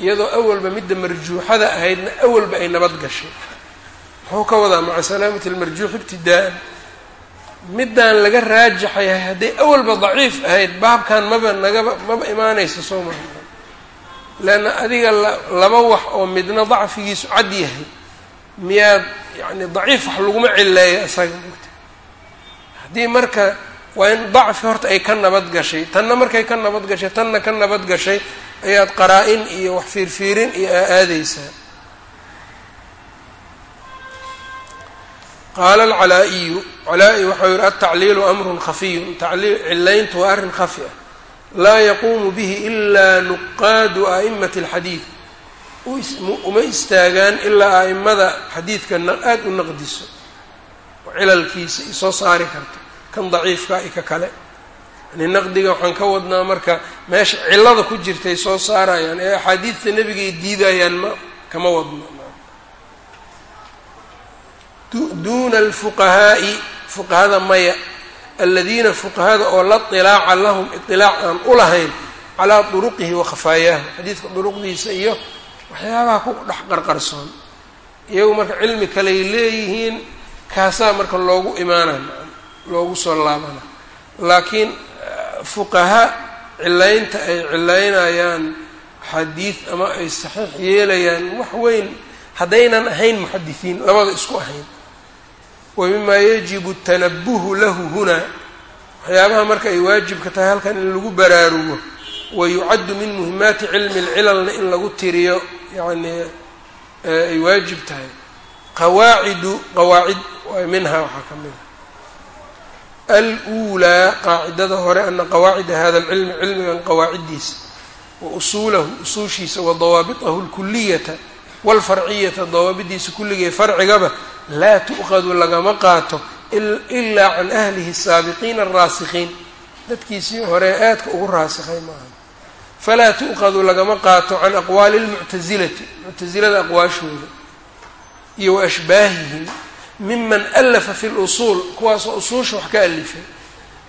iyadoo awalba midda marjuuxada ahaydna awalba ay nabad gashay. Muxuu ka wadaa maca salaamati lmarjuuxi ibtidaa'an middaan laga raajaxayahay hadday awalba daciif ahayd baabkan maba nagaba maba imaanaysa soo maha leanna adiga laba wax oo midna dacfigiisu cad yahay miyaad yani daciif wax laguma cileeyo isaga haddii marka waa in dacfi horta ay ka nabad gashay tanna markay ka nabad gashay tanna ka nabad gashay ayaad qaraa-in iyo wax fiirfiirin iyo aaadeysaa qaala alcalaa-iyu calaa-i waxau yihi altacliilu amrun khafiyun. Tacliil cilayntu waa arrin khafi ah. Laa yaquumu bihi ilaa nuqaadu a'imati alxadiid uma istaagaan ilaa a'imada xadiidka aada u naqdiso cilalkiisa i soo saari karto kan daciifka i ka kale. Yani naqdiga waxaan ka wadnaa marka meesha cilada ku jirtay soo saarayaan ee axaadiidta nebigay diidayaan ma kama wadno. Duuna alfuqahaa'i fuqahada maya aladiina fuqahada oo la dilaaca lahum idilaac aan u lahayn calaa duruqihi wa khafaayahu xadiidka duruqdiisa iyo waxyaabaha ku dhex qarqarsoon iyagu marka cilmi kaley leeyihiin kaasaa marka loogu imaanana loogu soo laabana. Laakiin fuqaha cilaynta ay cilaynayaan xadiid ama ay saxiix yeelayaan wax weyn haddaynan ahayn muxadisiin labada isku ahayn. Wa mimaa yajibu tanabuhu lahu hunaa waxyaabaha marka ay waajibka tahay halkan in lagu baraarugo. Wa yucaddu min muhimaati cilmi lcilalna in lagu tiriyo yacni ay waajib tahay. Qawaacidu qawaacid minhaa waxaa ka mid a aluulaa qaacidada hore ana qawaacida hada alcilmi cilmigan qawaaciddiisa wa usuulahu usuushiisa wa dawaabitahu lkuliyata walfarciyata dawaabidiisa kulligee farcigaba laa tu'qadu lagama qaato ilaa can ahlihi asaabiqiina alraasikhiin dadkiisii hore aadka ugu raasikhay maaha. Falaa tu'qadu lagama qaato can aqwaali lmuctasilati muctasilada aqwaashooda iyo wa miman alafa fi lusuul kuwaasoo usuusha wax ka alifay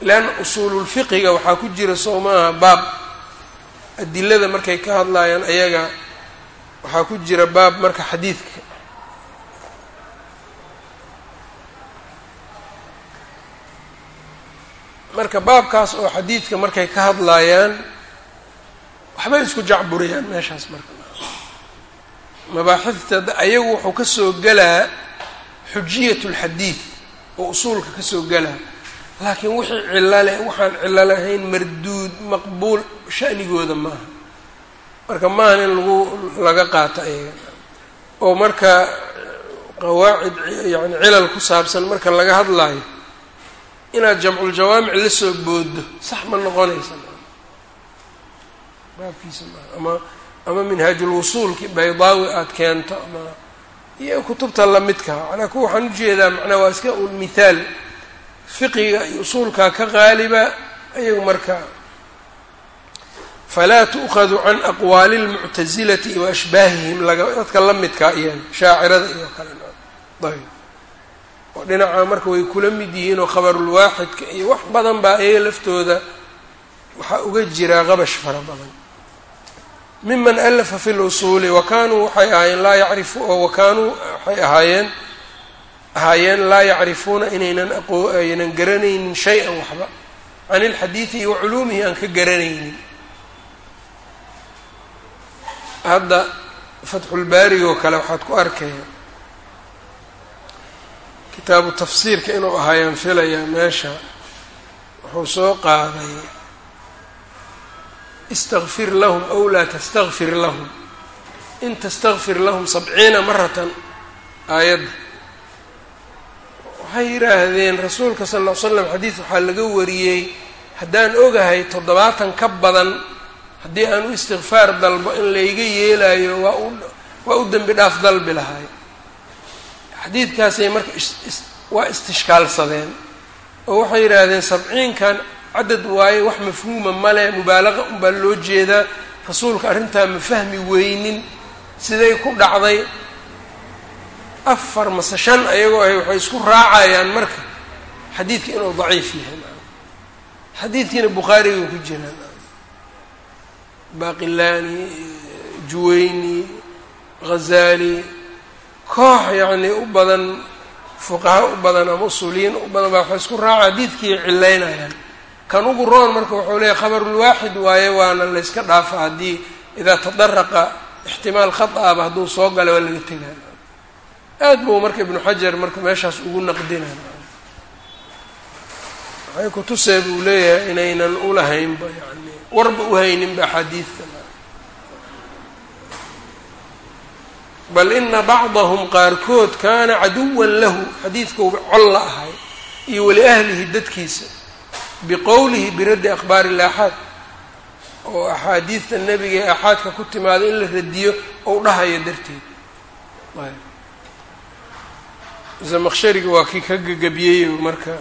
leanna usuululfiqiga waxaa ku jira maaha baab. Adilada markay ka hadlayaan ayaga waxaa ku jira baab marka xadiidka. Marka baabkaas oo xadiidka markay ka hadlaayaan waxbay isku jacburiyaan meeshaas marka. Mabaaxifta ayagu wuxuu ka soo gelaa xujiyat lxadiid oo usuulka ka soo gelaa laakiin wixii cilo leh waxaan cilo lahayn marduud maqbuul sha'nigooda maaha. Marka maahan in lagu laga qaato ayaga. Oo marka qawaacid yani cilal ku saabsan marka laga hadlaayo inaad jamculjawaamic la soo boodo sax ma noqonaysa baabkiisa maaha. Ama ama minhaajulwusuulki baydaawi aada keento ama iyo kutubta lamidka manaa kuwa waxaan u jeedaa macnaa waa iska un mithaal fiqiga iyo usuulkaa ka qaaliba ayagu marka falaa tu'khadu can aqwaali اlmuctasilati wa ashbaahihim. Laga dadka la midkaa iyaga shaacirada iyo kale. Ayb oo dhinaca marka way kula mid yihiin oo khabarulwaaxidka iyo wax badan baa iyaga laftooda waxaa uga jiraa qabash fara badan miman alafa fi lusuuli wa kaanuu waxay ahaayeen laa yacrifu oo wakaanuu waxay ahaayeen ahaayeen laa yacrifuuna inaynan aqoo aynan garanaynin shay-an waxba. Can ilxadiidi iyo waculuumihi aan ka garanaynin. Hadda fatxulbaarigoo kale waxaad ku arkaya kitaabu tafsiirka inuu ahaayaan filayaa meesha. Wuxuu soo qaaday istakfir lahum aw laa tastakfir lahum in tastakfir lahum sabciina maratan aayadda waxay yidhaahdeen rasuulka sal ll ly slam xadiid waxaa laga wariyey haddaan ogahay toddobaatan ka badan haddii aan u istikfaar dalbo in layga yeelayo waa u waa u dembi dhaaf dalbi lahay xadiidkaasay marka waa istishkaalsadeen oo waxay yidhaahdeen sabciinkan cadad waaye wax mafhuuma male mubaalaqa unbaa loo jeedaa. Rasuulka arrintaa ma fahmi weynin siday ku dhacday. Afar mase shan ayagoo ahy waxay isku raacayaan marka xadiidka inuu daciif yahay. Xadiidkiina bukhaarigay ku jiraan baqilani juwayni ghazaali koox yacnii u badan fuqaha u badan ama usuuliyiin u badan baa waxay isku raaca xadiidkii cilaynayaan kan ugu roon marka wuxuu leeyahy khabarulwaaxid waaye waana layska dhaafa haddii idaa tadaraqa ixtimaal khata-aba hadduu soo gala waa laga tegaa. Aad buu marka ibnu xajar marka meeshaas ugu naqdinay waxay kutusee buu leeyahay inaynan ulahaynba yani warba uhayninba axaadiidta bal ina bacdahum qaarkood kaana caduwan lahu xadiidkauba col la ahay iyo waliahlihi dadkiisa biqowlihi biraddi akhbaari ilaaxaad oo axaadiidta nebiga ee aaxaadka ku timaada in la radiyo ou dhahayo darteed. Zamaqshariga waa kii ka gagabiyey marka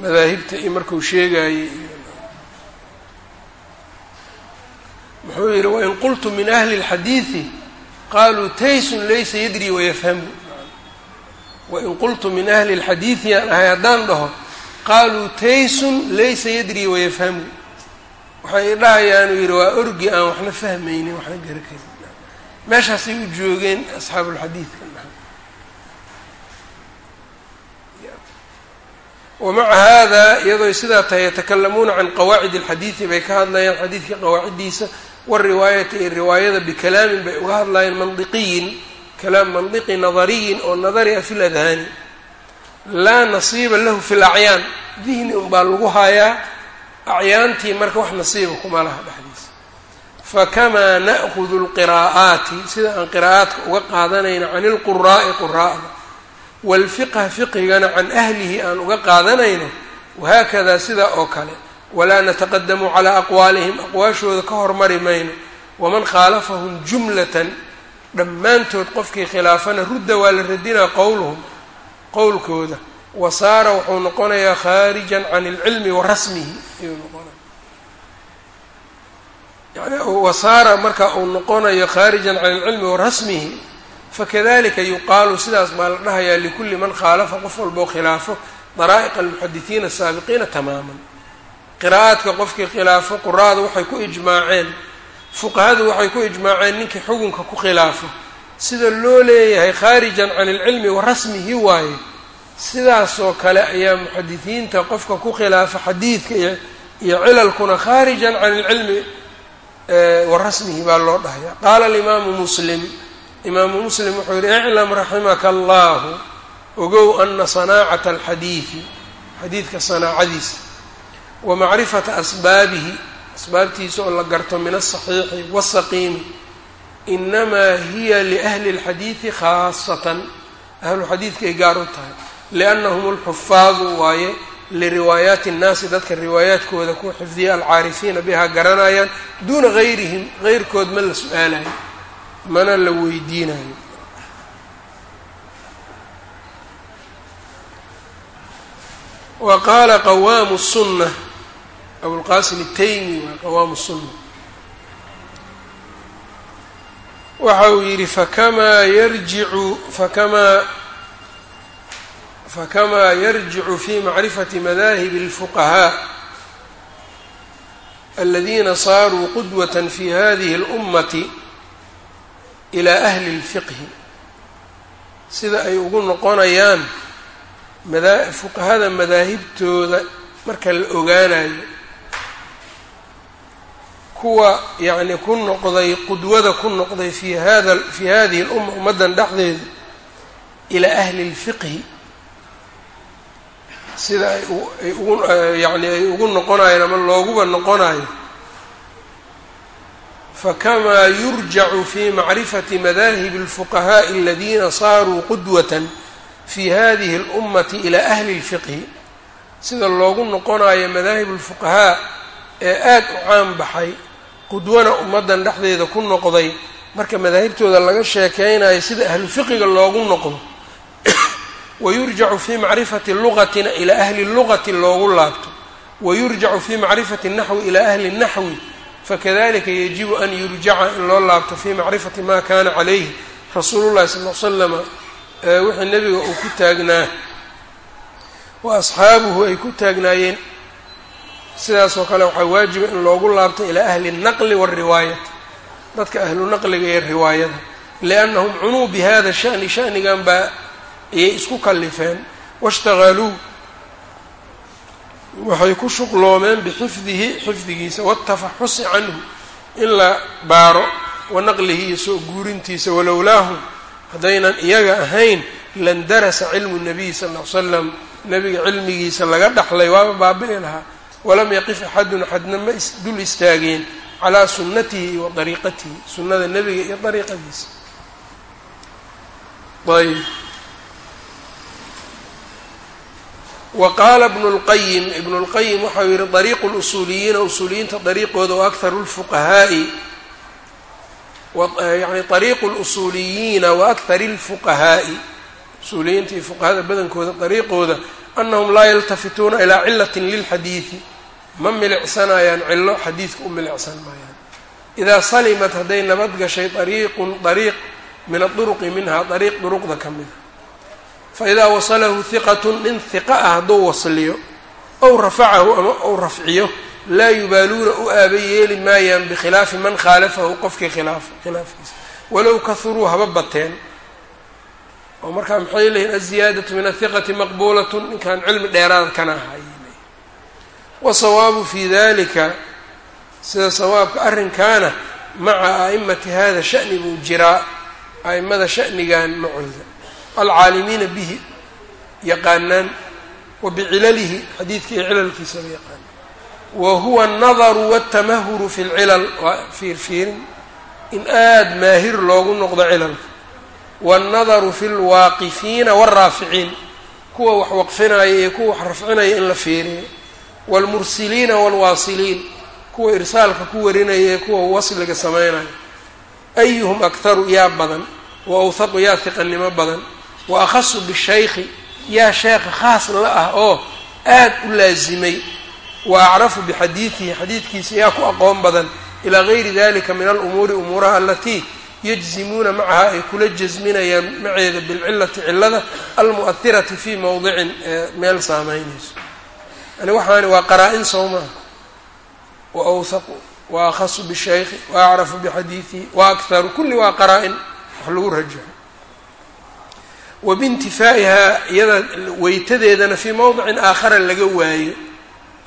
madaahibta iyo markuu sheegayey muxuu yihi wain qultu min ahli اlxadiidi qaluu taysun laysa yadri wayafhamu wain qultu min ahli اlxadiidi aan ahay haddaan dhaho qaaluu taysun laysa yadri wayafhamu waxay dhahayaanuu yihi waa orgi aan waxna fahmaynin waxna karin. Meeshaasay u joogeen asxaabu lxadiidka wamaca hada iyadooy sidaa tahay yatakalamuuna can qawaacid alxadiidi bay ka hadlayaan xadiidkii qawaaciddiisa wariwaayati iyo riwaayada bikalaamin bay uga hadlayaan mandiqiyin kalaam mandiqi nadariyin oo nadari ah fi ladhaani laa nasiiba lahu fi lacyaan dihni unbaa lagu hayaa acyaantii marka wax nasiiba kuma laha dhexdiisa. Fakamaa na'kudu lqiraa'aati sida aan qiraa'aadka uga qaadanayna can ilquraa'i quraa'da waalfiqha fiqhigana can ahlihi aan uga qaadanayno wahaakadaa sidaa oo kale. Walaa nataqadamu calaa aqwaalihim aqwaashooda ka hormari mayno. Waman khaalafahum jumlatan dhammaantood qofkii khilaafana rudda waa la radinaa qowluhum qowlkooda. Wa saara wuxuu noqonayaa khaarijan can ilcilmi wa rasmihi. Ayuu noqonaya. Yani wasaara marka uu noqonayo khaarijan can ilcilmi wa rasmihi fakadalika yuqaalu sidaas baa la dhahayaa likulli man khaalafa qof walboo khilaafo daraa'iq almuxadisiina asaabiqiina tamaaman. Qiraa'aadka qofkii khilaafo quraada waxay ku ijmaaceen. Fuqahadu waxay ku ijmaaceen ninkii xukunka ku khilaafo sida loo leeyahay khaarijan can ilcilmi wa rasmihi waaye. Sidaasoo kale ayaa muxadisiinta qofka ku khilaafa xadiidka iyo cilalkuna khaarijan can ilcilmi wa rasmihi baa loo dhahaya qaala alimaamu muslim imaamu muslim wuxuu yidhi iclam raximaka allahu ogow ana sanaacata alxadiidi xadiidka sanaacadiisa wa macrifata asbaabihi asbaabtiisa oo la garto min asaxiixi waasaqiimi inamaa hiya liahli اlxadiidi khaasatan ahlu xadiidkay gaar u tahay liannahum اlxufaadu waaye liriwaayaati الnaasi dadka riwaayaadkooda ku xifdiya alcaarifiina bihaa garanayaan duuna gayrihim gayrkood ma la su-aalayo mana la weydiinayo wa qaala qawaamu الsunة abulqasim الtaymi waa qawaamu الsunة waxa uu yidhi fakamaa yarjicu fakamaa fakamaa yarjicu fi macrifati madahib اlfuqahaa aladiina saaruu qudwatan fi hadihi اlummati ilaa ahli اlfiqhi sida ay ugu noqonayaan madaa fuqahada madaahibtooda marka la ogaanayo kuwa yacni ku noqday qudwada ku noqday fi hada fi hadihi اlumma ummaddan dhexdeeda ilaa ahli اlfiqhi sida ay ay ugu yani ay ugu noqonayeen ama looguba noqonayo fakamaa yurjacu fi macrifati madahib اlfuqahaaءi aladiina saaruu qudwatan fi hadihi اlummati ilaa ahli اlfiqhi sida loogu noqonayo madaahib اlfuqahaa ee aad u caan baxay qudwana ummaddan dhexdeeda ku noqday marka madaahibtooda laga sheekeynayo sida ahlufiqiga loogu noqdo. Wayurjacu fi macrifati lugatina ilaa ahli lugati loogu laabto. Wayurjacu fi macrifati naxwi ilaa ahli naxwi. Fakadalika yajibu an yurjaca in loo laabto fi macrifati ma kana calayhi. Rasuulu llahi sal l slama wixii nebiga uu ku taagnaa. Wa asxaabuhu ay ku taagnaayeen sidaasoo kale waxaa waajiba in loogu laabto ilaa ahli naqli wariwaayati dadka ahlu naqliga iyo riwaayada. Liannahum cunuu bi hada shani shanigan baa ayay isku kallifeen. Washtaqaluu waxay ku shuqloomeen bixifdihi xifdigiisa watafaxusi canhu in la baaro wa naqlihi iyo soo guurintiisa walowlaahum haddaynan iyaga ahayn landarasa cilmu nabiyi sal ll ly slam nebiga cilmigiisa laga dhaxlay waaba baabi'i lahaa walam yaqif axadun axadna ma dul istaageen calaa sunnatihi wa dariiqatihi sunnada nebiga iyo dariiqadiisa. Ayb wa qaala ibnu lqayim ibnu lqayim waxau yihi dariiqu lusuuliyiina usuuliyiinta dariiqooda wa akharu lfuqahaa'i yani dariiqu lusuuliyiina wa akhari lfuqahaa'i usuuliyiinta iyo fuqahada badankooda dariiqooda anahum laa yaltafituuna ilaa cilatin lilxadiidi ma milicsanayaan cilo xadiidka u milicsan maayaan idaa salimat hadday nabad gashay dariiqun dariiq min aduruqi minha dariiq duruqda ka mida faidaa wasalahu hiqatun nin hiqa ah hadduu wasliyo ow rafacahu ama ou rafciyo laa yubaaluuna u aaba yeeli maayaan bikhilaafi man khaalafahu qofkii khilaaf khilaafkiisa. Walow kahuruu haba bateen oo markaa maxay leeyihiin aziyaadatu min athiqati maqbuulatun. Ninkaan cilmi dheeraad kana ahay wasawaabu fi dalika sida sawaabka arrinkaana maca a'imati hada sha'ni buu jiraa a'imada sha'nigan macooda alcaalimiina bihi yaqaanaan wa bicilalihi xadiidka iyo cilalkiisaba yaqaanaan. Wa huwa alnadaru waltamahuru fi lcilal waa fiirfiirin in aada maahir loogu noqdo cilalka wannadaru fi lwaaqifiina waalraaficiin kuwa wax waqfinaya iyo kuwa wax rafcinaya in la fiiriyo waalmursiliina waalwaasiliin kuwa irsaalka ku warinaya ee kuwa wasliga sameynaya ayuhum aktaru yaa badan wa awhaqu yaa hiqannimo badan wa akhasu bishaykhi yaa sheekha khaas la ah oo aad u laasimay wa acrafu bixadiidihi xadiidkiisa yaa ku aqoon badan ilaa gayri dalika min alumuuri umuuraha alatii yajzimuuna macaha ay kula jasminayaan maceeda bilcilati cilada almu'ahirati fii mowdicin ee meel saameynayso yani waxaani waa qaraa-in soo maaha wa awhaqu wa akhasu bishaykhi wa acrafu bixadiidihi wa akharu kulli waa qaraa-in wax lagu rajaxo wa biintifaa'ihaa iyada weytadeedana fii mowdicin aakhara laga waayo.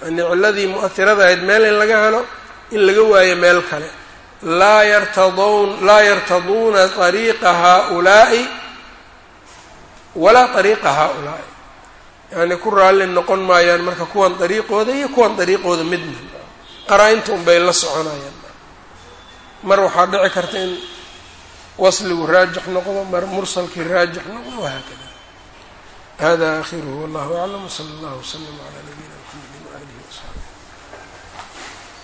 Yani ciladii mu'ahirada ahayd meel in laga helo in laga waayo meel kale laa yartaduuna ariiqa haaulaa'i walaa ariiqa haaulaa'i yacni ku raalli noqon maayaan marka kuwan dariiqooda iyo kuwan dariiqooda midna qaraa-inta unbay la soconayaan mar waxaa dhici karta in wasligu raajix noqdo mar mursalkii raajix noqdo wahaakada hada akhiruhu wallahu aclam wsala allahu wslam calaa nabiyina